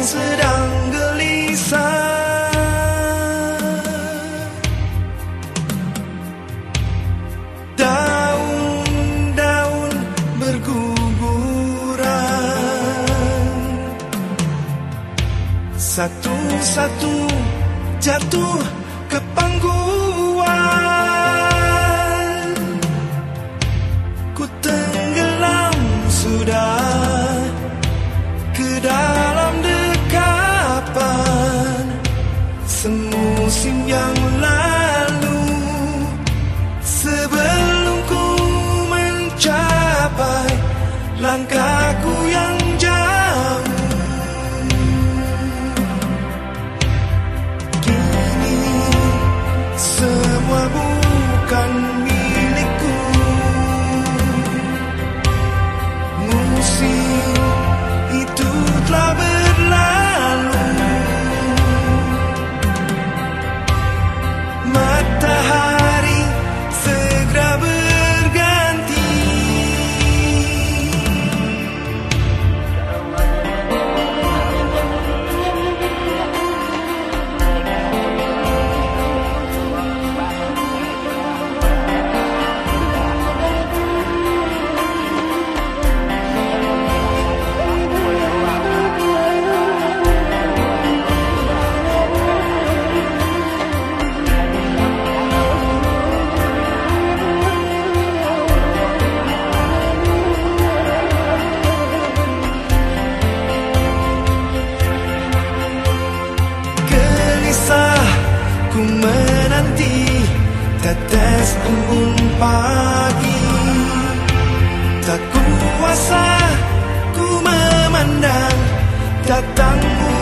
yang sedang gelisah. Daun-daun berguguran. Satu-satu jatuh ke panggung. see embun pagi. Tak kuasa ku memandang datangmu